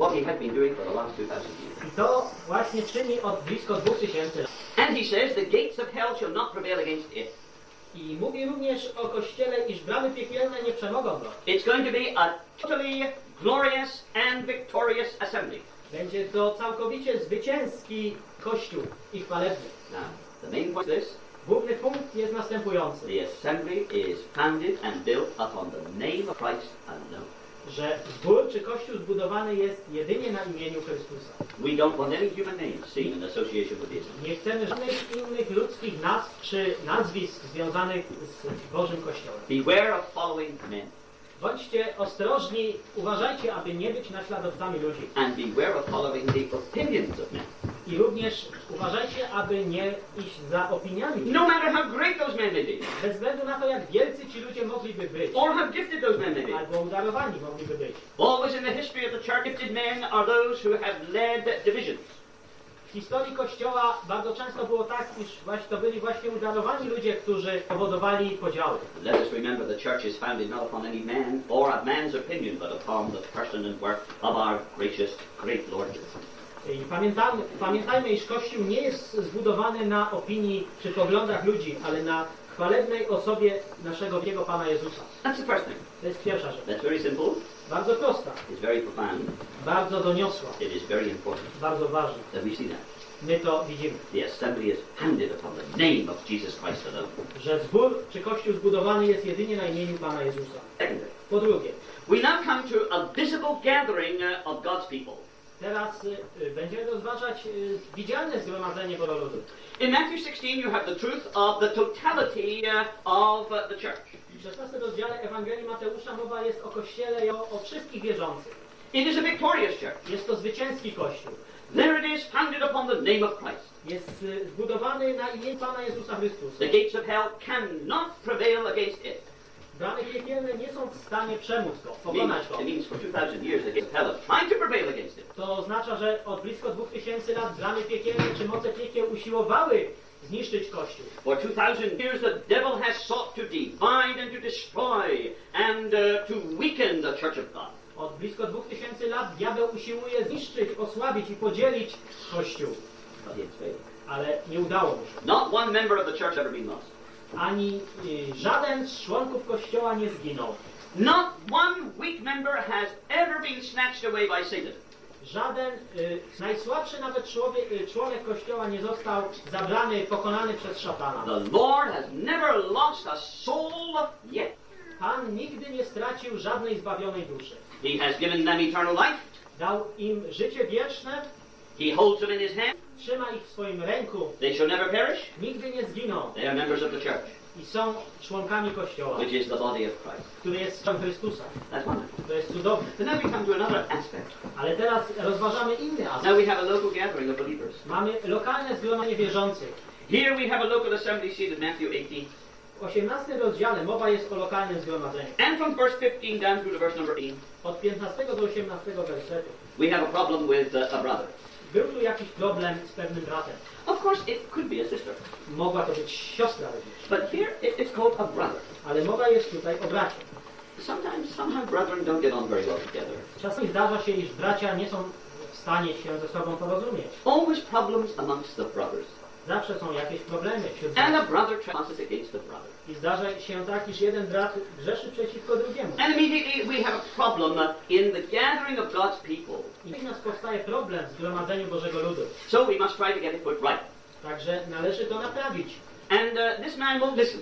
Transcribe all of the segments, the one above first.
what he had been doing for the last 2,000 years. I to właśnie czyni od blisko 2000 lat. And he says, the gates of hell shall not prevail against it. I mówi również o Kościele, iż bramy piekielne nie przemogą go. It's going to be a totally glorious and victorious assembly. Będzie to całkowicie zwycięski Kościół i chwalebny. Now, the main point is this. Główny punkt jest następujący, The assembly is founded and built upon the name of Christ alone. Że zbór czy Kościół zbudowany jest jedynie na imieniu Chrystusa. We don't want any human names seen in association with assembly. Nie chcemy żadnych innych ludzkich nazw czy nazwisk związanych z Bożym Kościołem. Beware of following men, Bądźcie ostrożni, uważajcie, aby nie być naśladowcami ludzi. and beware of following the opinions of men. I również uważajcie, aby nie iść za opiniami. No matter how great those men may be, Bez względu na to, jak wielcy ci ludzie mogliby być, or how gifted those men may be. albo udarowani mogliby być. Always in the history of the church, gifted men are those who have led divisions. W historii Kościoła bardzo często było tak, iż właśnie to byli właśnie udarowani ludzie, którzy powodowali podziały. Let us remember the church is founded not upon any man or a man's opinion, but upon the person and work of our gracious, great Lord. I pamiętajmy, pamiętajmy, iż Kościół nie jest zbudowany na opinii czy poglądach ludzi, ale na chwalebnej osobie naszego wielkiego Pana Jezusa. That's the first thing. To jest pierwsza rzecz. That's very simple. Bardzo prosta, It's very profound. bardzo doniosła, It is very important bardzo ważna. that we see that. My to widzimy, The assembly is founded upon the name of Jesus Christ alone. że zbór czy Kościół zbudowany jest jedynie na imieniu Pana Jezusa. Po drugie, we now come to a visible gathering uh, of God's people. teraz y, y, będziemy rozważać y, widzialne zgromadzenie Boga ludu. In Matthew 16, you have the truth of the totality uh, of uh, the church. W 16 rozdziale Ewangelii Mateusza mowa jest o Kościele i o, o wszystkich wierzących. It is a victorious church. Jest to zwycięski Kościół. There it is, founded upon the name of Christ. Jest y, zbudowany na imię Pana Jezusa Chrystusa. The gates of hell cannot prevail against it. Bramy piekielne nie są w stanie przemóc go, pokonać go. it means for 2,000 years the gates of hell have tried to prevail against it. To oznacza, że od blisko 2000 lat bramy piekielne czy moce piekieł usiłowały zniszczyć Kościół. For 2,000 years the devil has sought to divide and to destroy and uh, to weaken the church of God. Od blisko 2000 lat diabeł usiłuje zniszczyć, osłabić i podzielić Kościół, ale nie udało mu się. Not one member of the church ever been lost. Ani y, żaden z członków Kościoła nie zginął. Not one weak member has ever been snatched away by Satan. Żaden y, najsłabszy nawet człowiek, y, członek Kościoła nie został zabrany, pokonany przez szatana. The Lord has never lost a soul yet. Pan nigdy nie stracił żadnej zbawionej duszy. He has given them eternal life. Dał im życie wieczne, He holds them in his hand. trzyma ich w swoim ręku, They shall never perish. nigdy nie zginą They are members of the church, i są członkami Kościoła, which is the body of Christ. który jest ciałem Chrystusa. That's wonderful. To jest cudowne. But now we come to another aspect. Ale teraz rozważamy inny Now aspekt. we have a local gathering of believers. Mamy lokalne zgromadzenie wierzących. Here we have a local assembly seated in Matthew 18. W 18 rozdziale mowa jest o lokalnym zgromadzeniu. And from verse 15 down through to verse number 8, Od 15 do 18 wersetu. we have a problem with uh, a brother. Był tu jakiś problem z pewnym bratem. Of course, it could be a sister. Mogła to być siostra również. But here it- it's called a brother. Ale mowa jest tutaj o bracie. Sometimes, somehow brethren don't get on very well together. Czasami zdarza się, iż bracia nie są w stanie się ze sobą porozumieć. Always problems amongst the brothers. Zawsze są jakieś problemy wśród And a brother trespasses against a brother. I zdarza się tak, iż jeden brat grzeszy przeciwko drugiemu. And immediately we have a problem in the gathering of God's people. I natychmiast powstaje problem w zgromadzeniu Bożego Ludu. So we must try to get it put right. Także należy to naprawić. And uh, this man won't listen.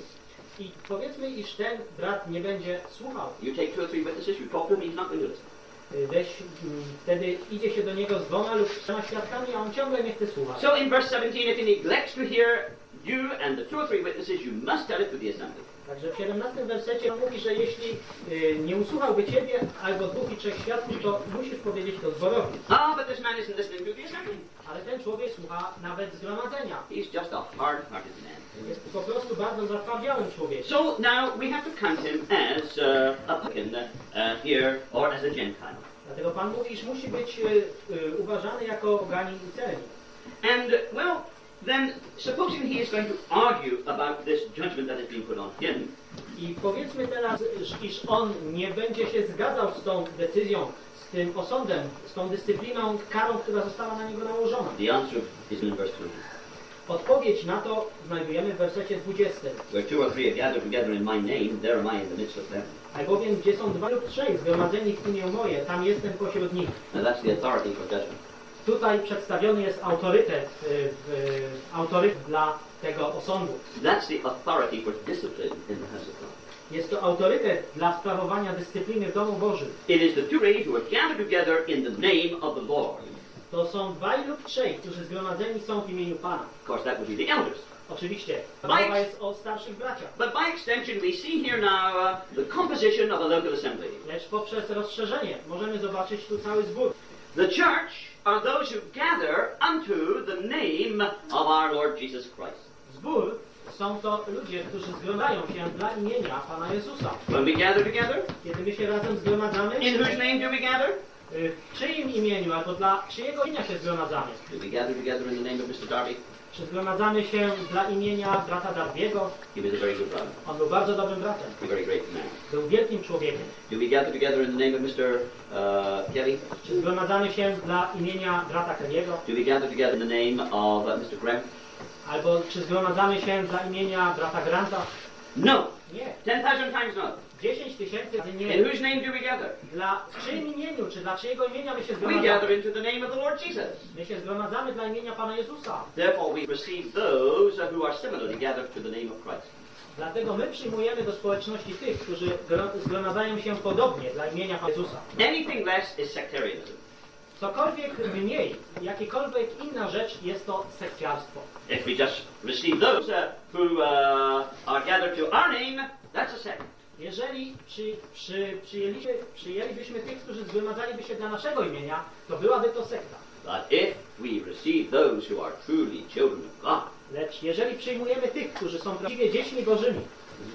I powiedzmy, iż ten brat nie będzie słuchał. You take two or three witnesses, you talk to him, he's not going to listen. Y, Weź, mm, wtedy idzie się do niego z dwoma lub trzema świadkami, a on ciągle nie chce słuchać. So in verse 17, if he neglects to hear you and the two or three witnesses, you must tell it to the assembly. Także w 17 wersecie mówi, że jeśli y, nie usłuchałby ciebie albo dwóch i trzech świadków, to musisz powiedzieć to zborowi. Ah, but this man isn't listening to the assembly. Ale ten człowiek słucha nawet zgromadzenia. He's just a hard-hearted man. Jest po prostu bardzo zatwardziałym człowiekiem. So now we have to count him as uh, a pagan uh, here or as a Gentile. Dlatego Pan mówi, iż musi być y, y, uważany jako ganin i celnik. And, well, then, supposing he is going to argue about this judgment that has been put on him, I powiedzmy teraz, iż- on nie będzie się zgadzał z tą decyzją, z z tym osądem, z tą dyscypliną, karą, która została na niego nałożona? The answer is in verse 20. Odpowiedź na to znajdujemy w wersecie 20. Where two or three are gathered together in my name, there am I in the midst of them. Albowiem, gdzie są dwa lub trzej zgromadzeni w imię moje, tam jestem pośród nich. Now that's the authority for judgment. Tutaj przedstawiony jest autorytet, y, autorytet dla tego osądu. That's the authority for discipline in the house of God. Jest to autorytet dla sprawowania dyscypliny w domu Bożym. It is the two who are gathered together in the name of the Lord. To są dwaj lub trzej, którzy zgromadzeni są w imieniu Pana. Of course, that would be the elders. Oczywiście, mowa jest o starszych braciach. But by extension, we see here now uh, the composition of a local assembly. Lecz poprzez rozszerzenie możemy zobaczyć tu cały zbór. The church are those who gather unto the name of our Lord Jesus Christ. Zbór są to ludzie, którzy zgromadzają się dla imienia Pana Jezusa. When we gather together, Kiedy my się razem zgromadzamy, in whose name do we gather? y, w czyim imieniu albo dla czyjego imienia się zgromadzamy? Do we gather together in the name of Mr. Darby? Czy zgromadzamy się dla imienia brata Darbiego? He was a very good brother, On był bardzo dobrym bratem. a very great man. Był wielkim człowiekiem. Do we gather together in the name of Mr. Uh, Kelly? Czy zgromadzamy się dla imienia brata Kelly'ego? Do we gather together in the name of uh, Mr. Graham? Albo czy zgromadzamy się dla imienia brata Granta? No. Nie. Ten thousand times no. 10 tysięcy razy In nie. whose name do we gather? Dla w czyim imieniu, czy dla czyjego imienia my się We gather zgromadzamy? into the name of the Lord Jesus. My się zgromadzamy dla imienia Pana Jezusa. Therefore, we receive those who are similarly gathered to the name of Christ. Dlatego my przyjmujemy do społeczności tych, którzy gro- zgromadzają się podobnie dla imienia Pana Jezusa. Anything less is sectarianism. Cokolwiek mniej, jakiekolwiek inna rzecz jest to sekciarstwo. If we just receive those uh, who uh, are gathered to our name, that's a sect. Jeżeli przy, przy, przyjęliśmy, przyjęlibyśmy tych, którzy zgromadzaliby się dla naszego imienia, to byłaby to sekta. But if we receive those who are truly children of God, Lecz jeżeli przyjmujemy tych, którzy są prawdziwie dziećmi Bożymi,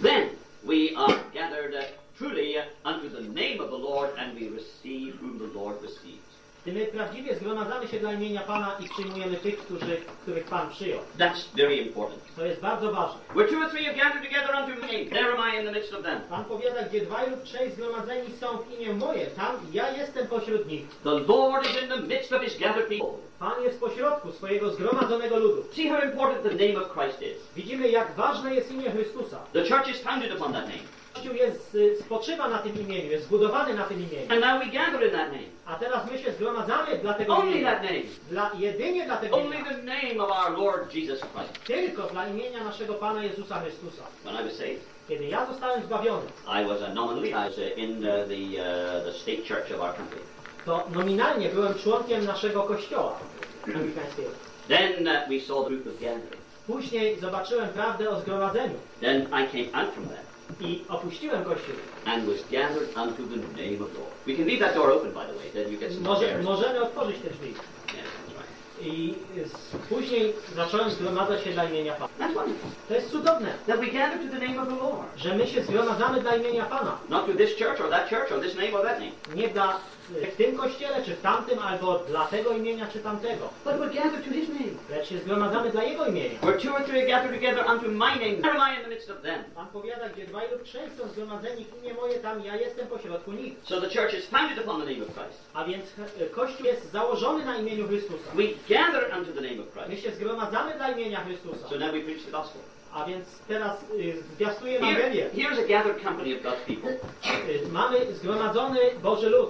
then we are gathered truly unto the name of the Lord, and we receive whom the Lord receives. Gdy my prawdziwie zgromadzamy się dla imienia Pana i przyjmujemy tych, którzy, których Pan przyjął. That's very important. To jest bardzo ważne. Where two or three are gathered together unto my name, there am I in the midst of them. Pan powiada, gdzie dwaj lub trzej zgromadzeni są w imię moje, tam ja jestem pośród nich. The Lord is in the midst of his gathered people. Pan jest pośrodku swojego zgromadzonego ludu. See how important the name of Christ is. Widzimy, jak ważne jest imię Chrystusa. The church is founded upon that name. Kościół jest, y, spoczywa na tym imieniu, jest zbudowany na tym imieniu. And now we gather in that name. A teraz my się zgromadzamy dla tego Only imienia. that name. Dla, jedynie dla tego Only imienia. the name of our Lord Jesus Christ. Tylko dla imienia naszego Pana Jezusa Chrystusa. When I was saved, Kiedy ja zostałem zbawiony, I was uh, nominally I was uh, in uh, the uh, the state church of our country. to nominalnie byłem członkiem naszego kościoła anglikańskiego. Then uh, we saw the truth of gathering. Później zobaczyłem prawdę o zgromadzeniu Then I came out from that i opuściłem kościół. and was gathered unto the name of the Lord. We can leave that door open, by the way. Then you get some Może, chairs. możemy otworzyć te drzwi. Yes, that's right. I z, później zacząłem zgromadzać się dla imienia Pana. That's wonderful. To jest cudowne, That we gather to the name of the Lord. że my się zgromadzamy dla imienia Pana. Not to this church or that church or this name or that name. Nie dla w tym kościele, czy w tamtym, albo dla tego imienia, czy tamtego. But we're gathered to his name. Lecz się zgromadzamy dla Jego imienia. Where two or three are gathered together unto my name, there am I in the midst of them. Pan powiada, gdzie dwaj lub trzej są zgromadzeni w imię moje, tam ja jestem pośrodku nich. So the church is founded upon the name of Christ. A więc e, Kościół jest założony na imieniu Chrystusa. We gather unto the name of My Christ. się zgromadzamy dla imienia Chrystusa. So now we preach the gospel. A więc teraz y, zwiastuję Here, Ewangelię. here's a gathered company of God's people. Y, Mamy zgromadzony Boży lud.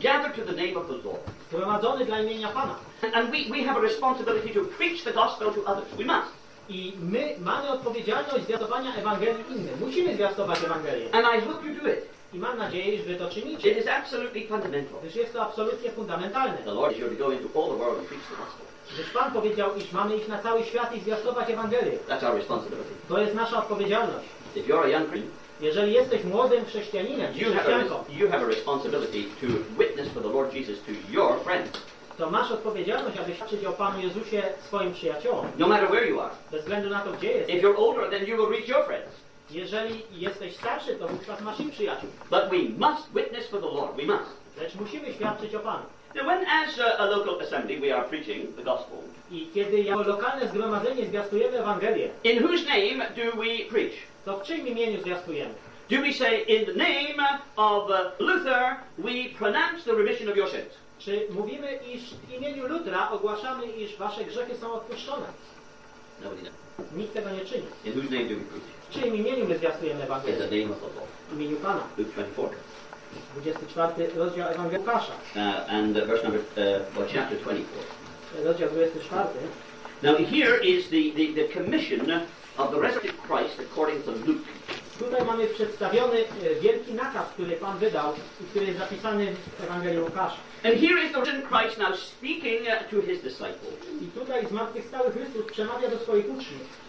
Gathered to the name of the Lord. Zgromadzony dla imienia Pana. And, we, we have a responsibility to preach the gospel to others. We must. I my mamy odpowiedzialność zwiastowania Ewangelii innym. Musimy zwiastować Ewangelię. And I hope you do it. I mam nadzieję, że to czynicie. It is absolutely fundamental. Gdyż jest to absolutnie fundamentalne. The Lord is you to go into all the world and preach the gospel. Gdyż Pan powiedział, iż mamy iść na cały świat i zwiastować Ewangelię. That's our responsibility. To jest nasza odpowiedzialność. If you're a young Christian, Jeżeli jesteś młodym chrześcijaninem, chrześcijanką, you have a responsibility to witness for the Lord Jesus to your friends, to masz odpowiedzialność, aby świadczyć o Panu Jezusie swoim przyjaciołom. no matter where you are. Bez względu na to, gdzie jesteś. If you're older, then you will reach your friends. Jeżeli jesteś starszy, to wówczas masz im przyjaciół. But we must witness for the Lord. We must. Lecz musimy świadczyć o Panu. Now, when as a, a local assembly we are preaching the gospel, I kiedy jako lokalne zgromadzenie zwiastujemy Ewangelię, in whose name do we preach? To w czyim imieniu zwiastujemy? Do we say, in the name of uh, Luther, we pronounce the remission of your sins? Czy mówimy, iż w imieniu Lutra ogłaszamy, iż wasze grzechy są odpuszczone? Nobody knows. Nikt tego nie czyni. In whose name do we preach? W czyim imieniu my zwiastujemy In Ewangelię? the name of the Lord. W imieniu Pana. Luke 24. 24 rozdział Ewangelii Łukasza. Uh, and uh, verse number, uh, well, chapter 24. Rozdział 24. Now, here is the, the, the commission of the resurrected Christ according to Luke. Tutaj mamy przedstawiony wielki nakaz, który Pan wydał i który jest zapisany w Ewangelii Łukasza. And here is the risen Christ now speaking uh, to his disciples. I tutaj zmartwychwstały Chrystus przemawia do swoich uczniów.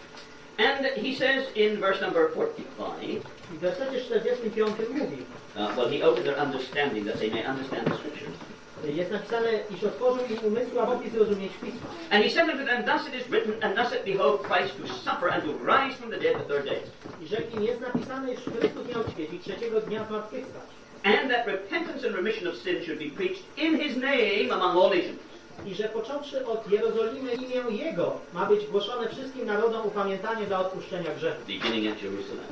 And he says in verse number 45, I w wersecie 45 mówi, uh, well, he opened their understanding that they may understand the scriptures. Jest napisane, iż otworzył im umysły, a mogli zrozumieć Pisma. And he said unto them, Thus it is written, and thus it behoved Christ to suffer and to rise from the dead the third day, I rzekł im, jest napisane, iż Chrystus miał ćwieć i trzeciego dnia zmartwychwstać. and that repentance and remission of sin should be preached in his name among all nations. I że począwszy od Jerozolimy imię Jego ma być głoszone wszystkim narodom upamiętanie dla odpuszczenia grzechu. beginning at Jerusalem.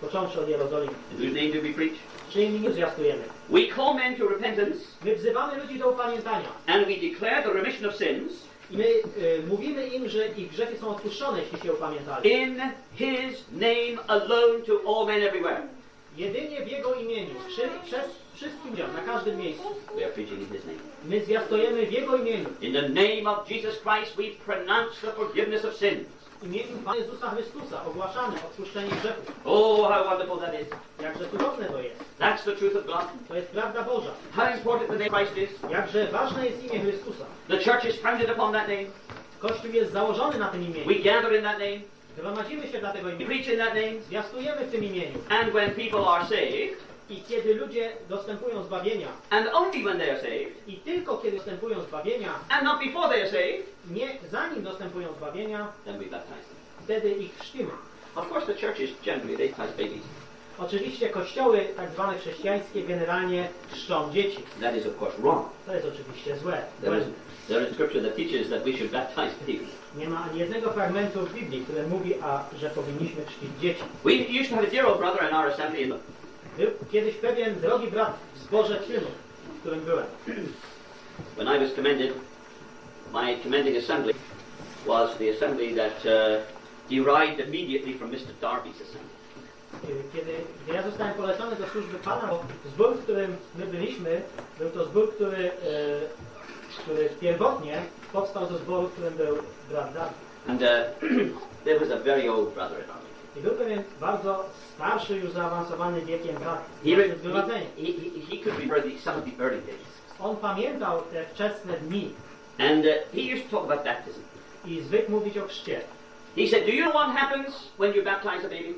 Począwszy od Jerozolimy. Whose name do we preach? Imieniu zwiastujemy? We call men to repentance, My wzywamy ludzi do upamiętania. and we declare the remission of sins I my y, mówimy im, że ich grzechy są odpuszczone, jeśli się upamiętali. in his name alone to all men everywhere. Jedynie w Jego imieniu, przy, przez wszystkim ludziom, na każdym miejscu. We are preaching in his name. My zwiastujemy w Jego imieniu. In the name of Jesus Christ, we pronounce the forgiveness of sins. W imieniu Pana Jezusa Chrystusa ogłaszamy odpuszczenie grzechów. Oh, how wonderful that is. Jakże cudowne to jest. That's the truth of God. To jest prawda Boża. How important the name Christ is. Jakże ważne jest imię Chrystusa. The church is founded upon that name. Kościół jest założony na tym imieniu. We gather in that name. Gromadzimy się dla tego We imienia. preach in that name. Zwiastujemy w tym imieniu. And when people are saved, I kiedy ludzie dostępują zbawienia, and only when they are saved, i tylko kiedy dostępują zbawienia, and not before they are saved, nie zanim dostępują zbawienia, then we baptize them. wtedy ich chrzcimy. Of course, the churches generally they baptize babies. Oczywiście kościoły tak zwane chrześcijańskie generalnie chrzczą dzieci. That is, of course, wrong. To jest oczywiście złe. There is, there is scripture that teaches that we should baptize babies. Nie ma ani jednego fragmentu w Biblii, który mówi, a że powinniśmy chrzcić dzieci. We used to have a dear old brother in our assembly in Był kiedyś pewien drogi brat w zborze Trymu, w którym byłem. when I was commended, my commending assembly was the assembly that uh, derived immediately from Mr. Darby's assembly. Kiedy, kiedy ja zostałem polecony do służby Pana, zbór, w którym my byliśmy, był to zbór, który, e, który pierwotnie powstał ze zboru, w którym był brat Darby. And uh, there was a very old brother in our meeting. I był pewien bardzo starszy, już zaawansowany wiekiem brat He, w re- naszym zgromadzeniu. he, he, he could remember the, some of the early days. On pamiętał te wczesne dni And uh, he used to talk about baptism. i zwykł mówić o chrzcie. He said, Do you know what happens when you baptize a baby?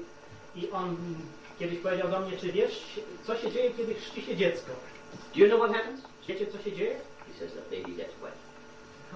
I on kiedyś powiedział do mnie, czy wiesz, co się dzieje, kiedy chrzci się dziecko? Do you know what happens? Wiecie, co się dzieje? He says, The baby gets wet.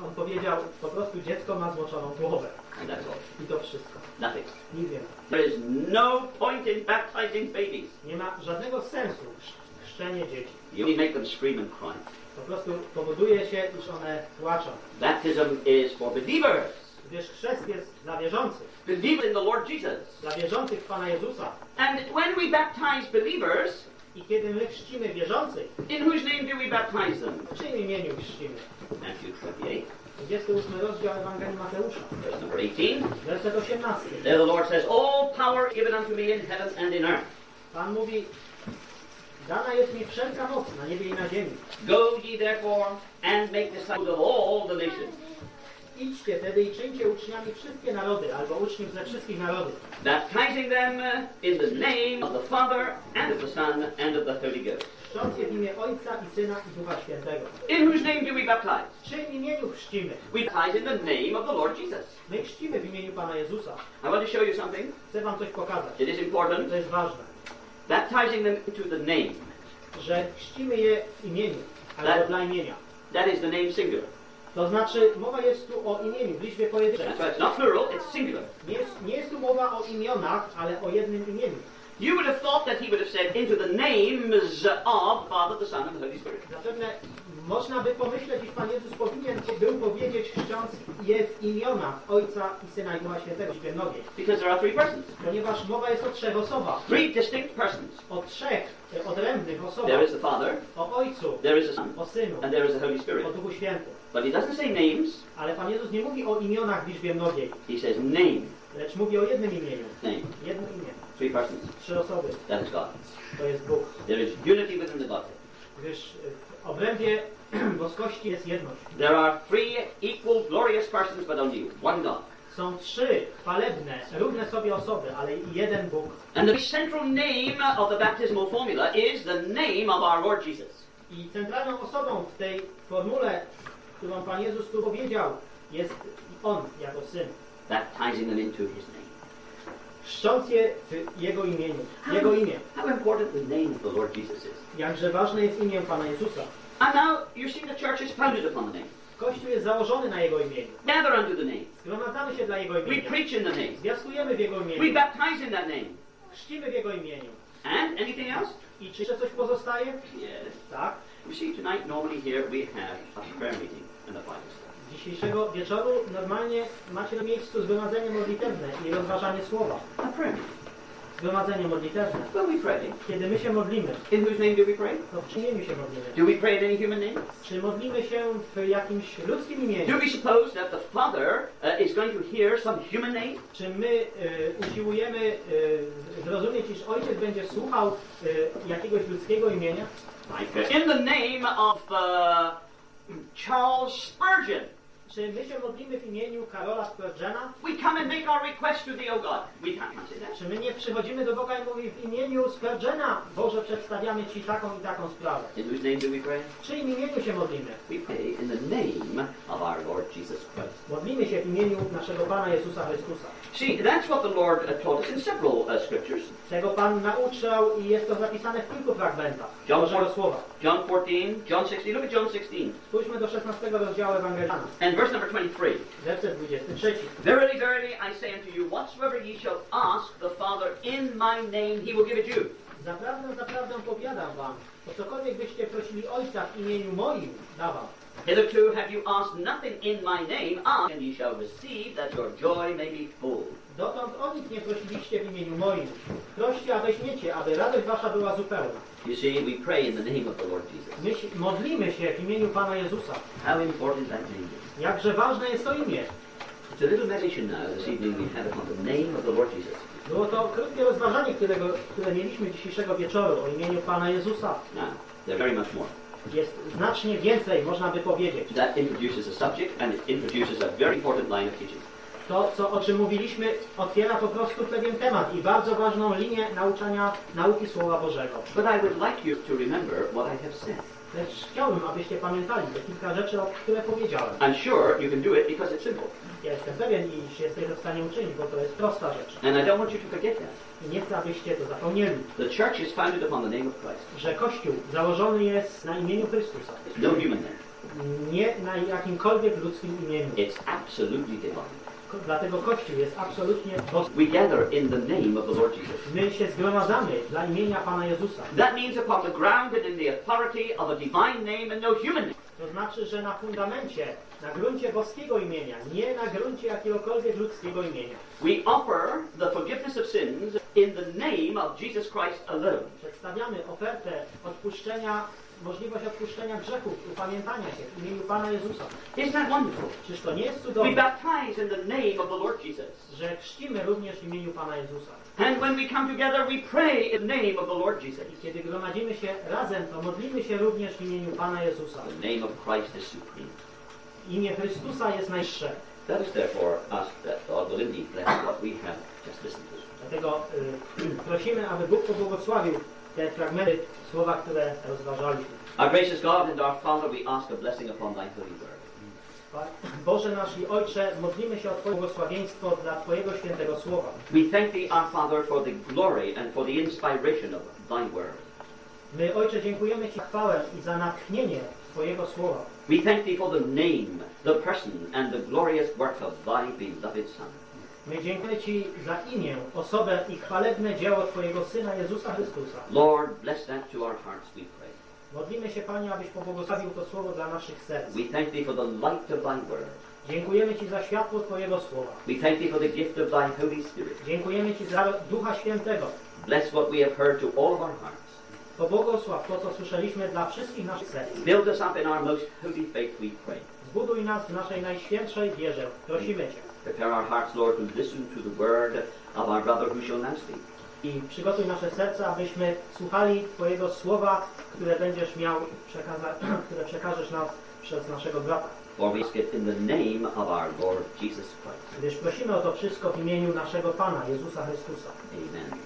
On powiedział, po prostu dziecko ma zmoczoną głowę. That's all. I to wszystko. Nothing. Nic więcej. There is no point in baptizing babies. Nie ma żadnego sensu chrz- chrzczenie dzieci. You only make them scream and cry. Po prostu powoduje się, iż one płaczą. Baptism is for believers. Gdyż chrzest jest dla wierzących. Believers in the Lord Jesus. Dla wierzących w Pana Jezusa. And when we baptize believers, I kiedy my chrzcimy wierzących, in whose name do we baptize them? w czyim imieniu chrzcimy? Matthew 28, 28 rozdział Ewangelii Mateusza, verse number 18. werset 18. There the Lord says, All power given unto me in heaven and in earth. Pan mówi, dana jest mi wszelka moc na niebie i na ziemi. Go ye therefore and make disciples of all the nations, Idźcie tedy i czyńcie uczniami wszystkie narody, albo uczniów ze wszystkich narodów, baptizing them in the name of the Father and of the Son and of the Holy Ghost. chrzcząc je w imię Ojca i Syna i Ducha Świętego. In whose name do we baptize? Imieniu chrzcimy? We baptize in the name of the Lord Jesus. My chrzcimy w imieniu Pana Jezusa. I want to show you something. Chcę wam coś pokazać. It is important. To jest ważne, Baptizing them into the name. że chrzcimy je w imieniu, albo dla imienia. That is the name singular. To znaczy, mowa jest tu o imieniu, w liczbie pojedynczej. It's not plural, it's singular. Nie jest, nie jest tu mowa o imionach, ale o jednym imieniu. You would have thought that he would have said, into the names of the Father, the Son, and the Holy Spirit. Zapewne Można by pomyśleć, iż Pan Jezus powinien był powiedzieć, chrzcząc je w imionach Ojca i Syna i Ducha Świętego, mnogiej. Because there are three persons. Ponieważ mowa jest o trzech osobach. Three distinct persons. O trzech e, odrębnych osobach. There is the Father, O Ojcu, there is the Son, o Synu, and there is the Holy o Spirit. Duchu Świętym. But he doesn't say names, Ale Pan Jezus nie mówi o imionach w liczbie mnogiej, he says name. lecz mówi o jednym imieniu. Name. Jedno imię. Three persons. Trzy osoby. That is God. To jest Bóg. There is unity within the Godhead. Gdyż w obrębie boskości jest jedność. There are three equal, glorious persons, but only one God. Są trzy chwalebne, równe sobie osoby, ale jeden Bóg. And the central name of the baptismal formula is the name of our Lord Jesus. I centralną osobą w tej formule, którą Pan Jezus tu powiedział, jest On jako Syn. Baptizing them into his name. Chrzcząc je w Jego imieniu. Jego imię. How important the name of the Lord Jesus is. Jakże ważne jest imię Pana Jezusa. And now you see the church is founded upon the name. Kościół jest założony na Jego imieniu. Gather unto the name. Zgromadzamy się dla Jego We imienia. preach in the name. Zwiastujemy w Jego We imieniu. baptize in that name. Chrzcimy w Jego imieniu. And anything else? I czy jeszcze coś pozostaje? Yes. Tak. You see, tonight normally here we have a prayer meeting Dzisiejszego wieczoru normalnie macie na miejscu zgromadzenie modlitewne i rozważanie słowa. Zgromadzenie modlitewne. Well, we pray. Kiedy my się modlimy, In whose name do we pray? to w czyim imieniu się modlimy? Do we pray in any human name? Czy modlimy się w jakimś ludzkim Do imieniu? we suppose that the Father uh, is going to hear some human name? Czy my y, usiłujemy y, zrozumieć, iż Ojciec będzie słuchał y, jakiegoś ludzkiego imienia? Like uh, in the name of uh, Charles Spurgeon. Czy my się modlimy w imieniu Karola Spurgeona? We come and make our request to thee, O God. We say that. Czy my nie przychodzimy do Boga i mówimy w imieniu Spurgeona, Boże, przedstawiamy Ci taką i taką sprawę? In whose name do we pray? W czyim imieniu się modlimy? We pray in the name of our Lord Jesus Christ. Modlimy się w imieniu naszego Pana Jezusa Chrystusa. See, that's what the Lord uh, taught us in several uh, scriptures. Czego Pan nauczał i jest to zapisane w kilku fragmentach John Bożego Słowa. John 14, John 16. Look at John 16 Spójrzmy do 16 rozdziału Ewangeliana, and verse number 23. werset 23. Verily, verily, I say unto you, whatsoever ye shall ask the Father in my name, he will give it you. Zaprawdę, zaprawdę powiadam wam, o cokolwiek byście prosili Ojca w imieniu moim. Hitherto have you asked nothing in my name, ask, and ye shall receive, that your joy may be full. Dotąd o nic nie prosiliście w imieniu moim. Proście, a weźmiecie, aby radość wasza była zupełna. You see, we pray in the name of the Lord Jesus. Myśl, modlimy się w imieniu Pana Jezusa. How important that name is. Jakże ważne jest to imię. It's a little meditation now this evening we had upon the name of the Lord Jesus. Było to krótkie rozważanie, którego, które mieliśmy dzisiejszego wieczoru o imieniu Pana Jezusa. Now, there's very much more. Jest znacznie więcej, można by powiedzieć. That introduces a subject and it introduces a very important line of teaching. To, co, o czym mówiliśmy, otwiera po prostu pewien temat i bardzo ważną linię nauczania nauki Słowa Bożego. But I would like you to remember what I have said. Lecz chciałbym, abyście pamiętali te kilka rzeczy, o które powiedziałem. I'm sure you can do it because it's simple. Ja jestem pewien, iż jesteś w stanie uczynić, bo to jest prosta rzecz. And I don't want you to forget that. I nie chcę, abyście to zapomnieli, The church is founded upon the name of Christ. że Kościół założony jest na imieniu Chrystusa. No human name. Nie na jakimkolwiek ludzkim imieniu. It's absolutely divine. Dlatego Kościół jest absolutnie. We gather in the name of the Lord Jesus. My się zgromadzamy dla imienia Pana Jezusa. That means upon the ground and in the authority of a divine name and no human name. To znaczy, że na fundamencie, na gruncie boskiego imienia, nie na gruncie jakiegokolwiek ludzkiego imienia. We offer the forgiveness of sins in the name of Jesus Christ alone. Przedstawiamy ofertę odpuszczenia, możliwość odpuszczenia grzechów, upamiętania się w imieniu Pana Jezusa. Isn't that wonderful? Czyż to nie jest We cudowne, baptize in the name of the Lord Jesus. że chrzcimy również w imieniu Pana Jezusa? And when we come together, we pray in the name of the Lord Jesus. I kiedy gromadzimy się razem, to modlimy się również w imieniu Pana Jezusa. The name of Christ is supreme. Imię Chrystusa jest najższe. Let us therefore ask that God will indeed bless what we have just listened to. Dlatego y, prosimy, aby Bóg pobłogosławił te fragmenty słowa, które rozważaliśmy. Our gracious God and our Father, we ask a blessing upon thy holy word. Boże nasz i Ojcze, modlimy się o Twoje błogosławieństwo dla Twojego świętego słowa. We thank thee, our Father, for the glory and for the inspiration of thy word. My, Ojcze, dziękujemy Ci za chwałę i za natchnienie Twojego słowa. We thank thee for the name, the person, and the glorious work of thy beloved Son. My dziękujemy Ci za imię, osobę i chwalebne dzieło Twojego Syna Jezusa Chrystusa. Lord, bless that to our hearts, we pray. Modlimy się, Panie, abyś pobłogosławił to słowo dla naszych serc. We thank Thee for the light of Thy Word. Dziękujemy Ci za światło Twojego słowa. We thank Thee for the gift of Thy Holy Spirit. Dziękujemy Ci za Ducha Świętego. Bless what we have heard to all of our hearts. Pobłogosław to, co słyszeliśmy dla wszystkich naszych serc. Build us up in our most holy faith, we pray. Zbuduj nas w naszej najświętszej wierze. Prosimy Cię. Prepare our hearts, Lord, to listen to the word of our brother who shall now speak. I przygotuj nasze serca, abyśmy słuchali Twojego słowa, które będziesz miał przekaza- które przekażesz nam przez naszego brata. For we ask it in the name of our Lord Jesus Christ. Gdyż prosimy o to wszystko w imieniu naszego Pana, Jezusa Chrystusa. Amen.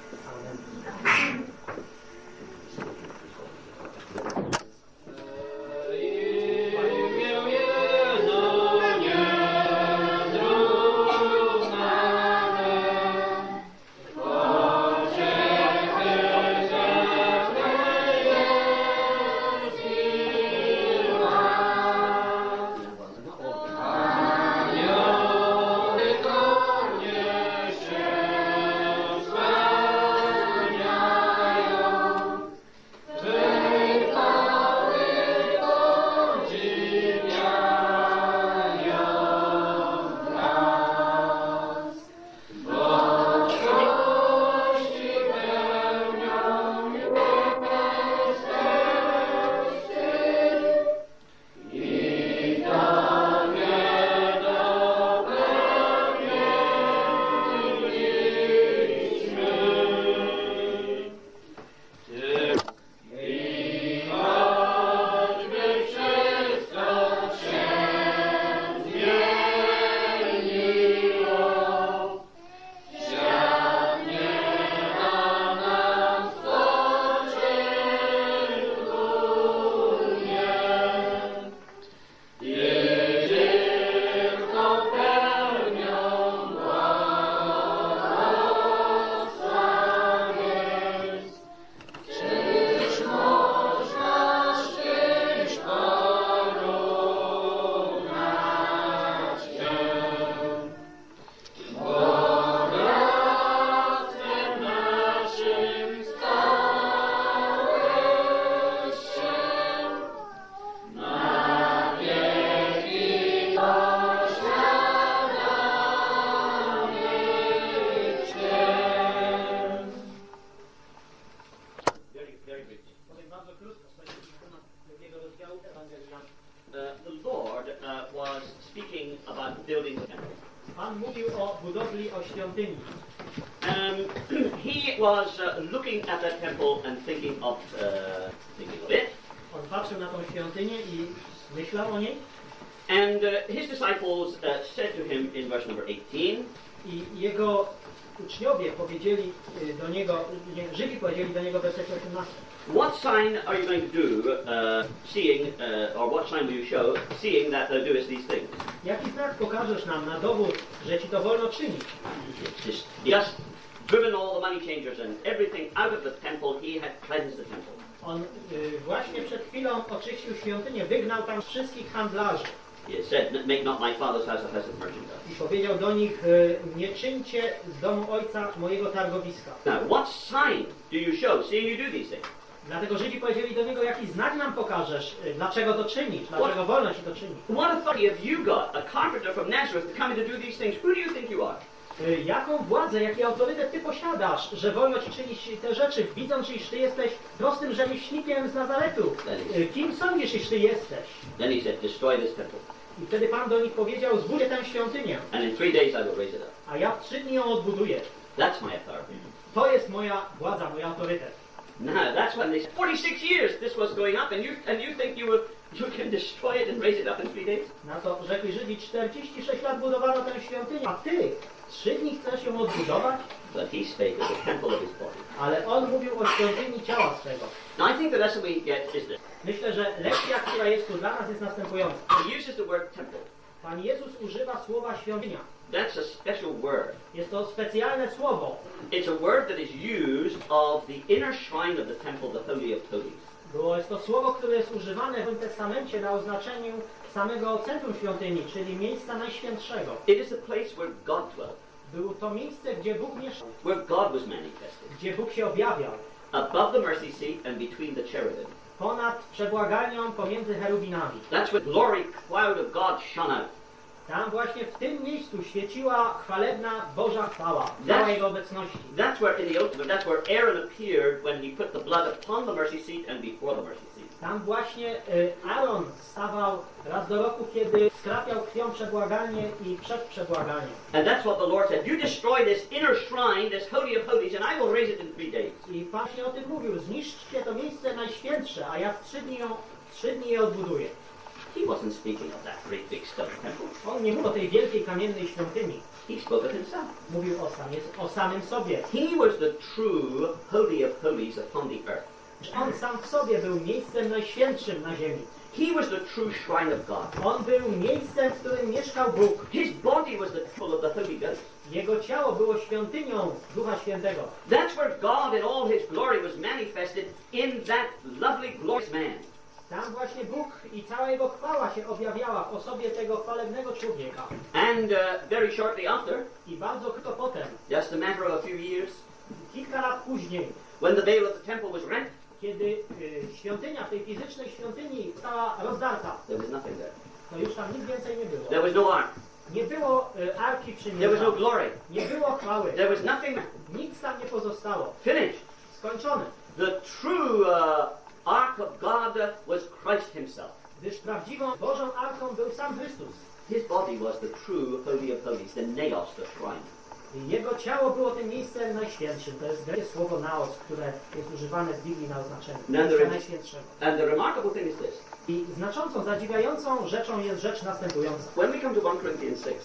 Żydzi powiedzieli do niego w wersecie 18. "What sign are you going to do, uh, seeing, uh, or what sign will you show, seeing that thou doest these things?" Jaki znak pokażesz nam na dowód, że ci to wolno czynić? Just, just driven all the money changers and everything out of the temple. He had cleansed the temple. On y, właśnie przed chwilą oczyścił świątynię, wygnał tam wszystkich handlarzy He said, "Make not my father's house a house of merchandise." i powiedział do nich, y, nie czyńcie z domu ojca mojego targowiska. Now, what sign do you show, seeing you do these things? Dlatego Żydzi powiedzieli do niego, jaki znak nam pokażesz, y, dlaczego to czynisz, dlaczego wolno ci to czynić. What authority have you got, a carpenter from Nazareth, to come do these things? Who do you think you are? Y, Jaką władzę, jaki autorytet ty posiadasz, że wolno ci czynić te rzeczy, widząc, iż ty jesteś prostym rzemieślnikiem z Nazaretu? Kim sądzisz, iż ty jesteś? Then he said, Destroy this temple, I wtedy Pan do nich powiedział, zbuduję tę świątynię, and in three days I will raise it up. a ja w trzy dni ją odbuduję. That's my authority. To jest moja władza, mój autorytet. Now, that's when they said, 46 years this was going up, and you, and you think you, will, you can destroy it and raise it up in three days? Na to rzekli Żydzi, 46 lat budowano tę świątynię, a ty trzy dni chcesz ją odbudować? But he spake of the temple of his body. Ale on mówił o świątyni ciała swego. Now, I think the lesson we get is this. Myślę, że lekcja, która jest tu dla nas jest następująca. He uses the word temple. Pan Jezus używa słowa świątynia. That's a special word. Jest to specjalne słowo. It's a word that is used of the inner shrine of the temple, the Holy of Holies. Było jest to słowo, które jest używane w Nowym Testamencie na oznaczeniu samego centrum świątyni, czyli miejsca najświętszego. It is a place where God dwelt, Było to miejsce, gdzie Bóg mieszkał, where God was manifested. gdzie Bóg się objawiał. Above the mercy seat and between the cherubim. ponad przebłaganią pomiędzy cherubinami. That's where glory cloud of God shone out. Tam właśnie w tym miejscu świeciła chwalebna Boża chwała, chwała Jego obecności. That's where in the Old Testament, that's where Aaron appeared when he put the blood upon the mercy seat and before the mercy seat. Tam właśnie y, Aaron stawał raz do roku, kiedy skrapiał krwią przebłaganie i przed przebłaganiem. And that's what the Lord said. You destroy this inner shrine, this holy of holies, and I will raise it in three days. I Pan o tym mówił, zniszczcie to miejsce najświętsze, a ja w trzy dni, ją, w trzy dni je odbuduję. He wasn't speaking of that great big stone temple. On nie mówił o tej wielkiej kamiennej świątyni. He spoke of himself. Mówił o, sam, o samym sobie. He was the true holy of holies upon the earth. On sam w sobie był miejscem najświętszym na ziemi. He was the true shrine of God. On był miejscem, w którym mieszkał Bóg. His body was the temple of the Holy Ghost. Jego ciało było świątynią Ducha Świętego. That's where God in all his glory was manifested in that lovely, glorious man. Tam właśnie Bóg i cała Jego chwała się objawiała w osobie tego chwalebnego człowieka. And uh, very shortly after, I bardzo krótko potem, just a matter of a few years, kilka lat później, when the veil of the temple was rent, kiedy y, świątynia, w tej fizycznej świątyni została rozdarta, there was nothing there. to już tam nic więcej nie było. There was no ark. Nie było y, Arki There was no Przymierza, glory. nie było chwały, There was nothing nic tam nie pozostało. finished. Skończone. The true uh, ark of God was Christ himself. Gdyż prawdziwą Bożą Arką był sam Chrystus. His body was the true holy of holies, the naos, the shrine. I Jego ciało było tym miejscem najświętszym. To jest greckie słowo naos, które jest używane w Biblii na oznaczenie. None Miejsca najświętszego. And the remarkable thing is this. I znaczącą, zadziwiającą rzeczą jest rzecz następująca. When we come to 1 Corinthians 6,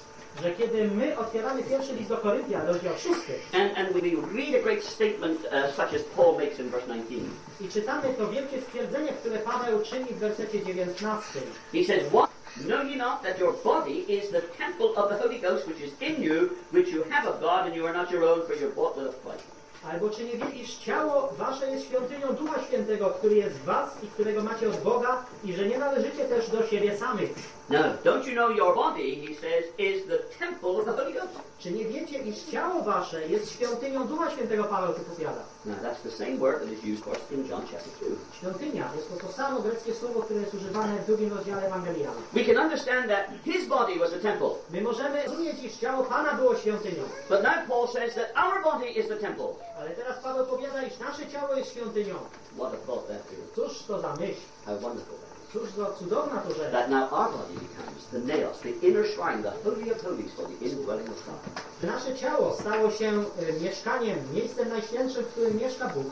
Że kiedy my otwieramy pierwszy list do Koryntian, rozdział 6 and, and we read a great statement uh, such as Paul makes in verse 19, i czytamy to wielkie stwierdzenie, które Paweł czyni w wersecie 19. he says, What? Know ye not that your body is the temple of the Holy Ghost which is in you, which you have of God, and you are not your own, for you're bought with a price? Albo czy nie iż ciało wasze jest świątynią Ducha Świętego, który jest w was i którego macie od Boga i że nie należycie też do siebie samych. Now, don't you know your body, he says, is the temple of the Holy Ghost? Czy nie wiecie, iż ciało wasze jest świątynią Ducha Świętego, Paweł tu powiada. Now, that's the same word that is used for us in John chapter 2. Świątynia jest to to samo greckie słowo, które jest używane w drugim rozdziale Ewangelii. We can understand that his body was the temple. My możemy rozumieć, iż ciało Pana było świątynią. But now Paul says that our body is the temple. Ale teraz Paweł powiada, iż nasze ciało jest świątynią. What a thought that is. Cóż to za myśl? How wonderful. Cóż za cudowna to rzecz. That now our body becomes the naos, the inner shrine, the holy of holies for the indwelling of God. Nasze ciało stało się e, mieszkaniem, miejscem najświętszym, w którym mieszka Bóg.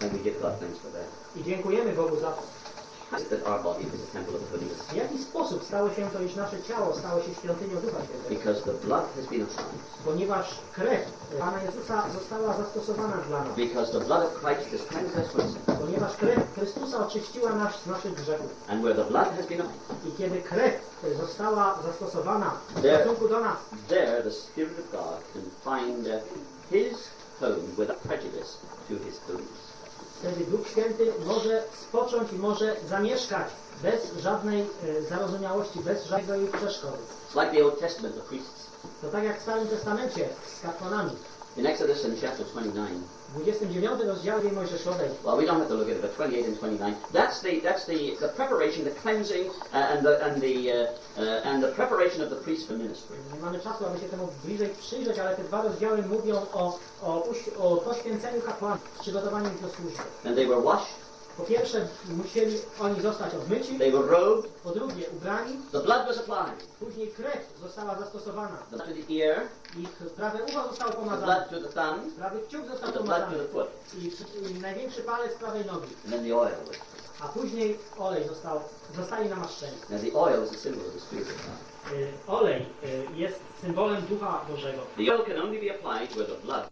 And we give God thanks for that. I dziękujemy Bogu za to. W jaki sposób stało się to, iż nasze ciało stało się świątynią Ducha Świętego? Because the blood has been applied. Ponieważ krew Pana Jezusa została zastosowana dla nas. Because the blood of Christ has cleansed us from sin. Ponieważ krew Chrystusa oczyściła nas z naszych grzechów. And where the blood has been I kiedy krew została zastosowana w stosunku do nas, there the Spirit of God can find His home without prejudice to His holiness. Wtedy Duch Święty może spocząć i może zamieszkać bez żadnej e, zarozumiałości, bez żadnego jej przeszkody. It's like the Old Testament, the priests. To tak jak w Starym Testamencie z kapłanami. In Exodus in chapter 29, W 29 rozdziale Mojżeszowej well, we don't have to look at it, but 28 and 29, that's the, that's the, the preparation, the cleansing, uh, and, the, and, the, uh, uh, and the preparation of the priest for ministry. Nie mamy czasu, aby się temu bliżej przyjrzeć, ale te dwa rozdziały mówią o, o, o poświęceniu kapłanów, przygotowaniu ich do służby. And they were washed, Po pierwsze, musieli oni zostać odmyci, they were robed, po drugie, ubrani, the blood was applied, później krew została zastosowana, the blood to the ear, ich prawe ucho zostało the pomazane, blood to the thumb, prawy kciuk został and the blood to pomazany. the foot, i, i największy palec prawej nogi, and then the oil. was- a później olej został, zostali namaszczeni. Now the oil is a symbol of the Spirit of God. Y, Olej y, jest symbolem Ducha Bożego. The oil can only be applied where the blood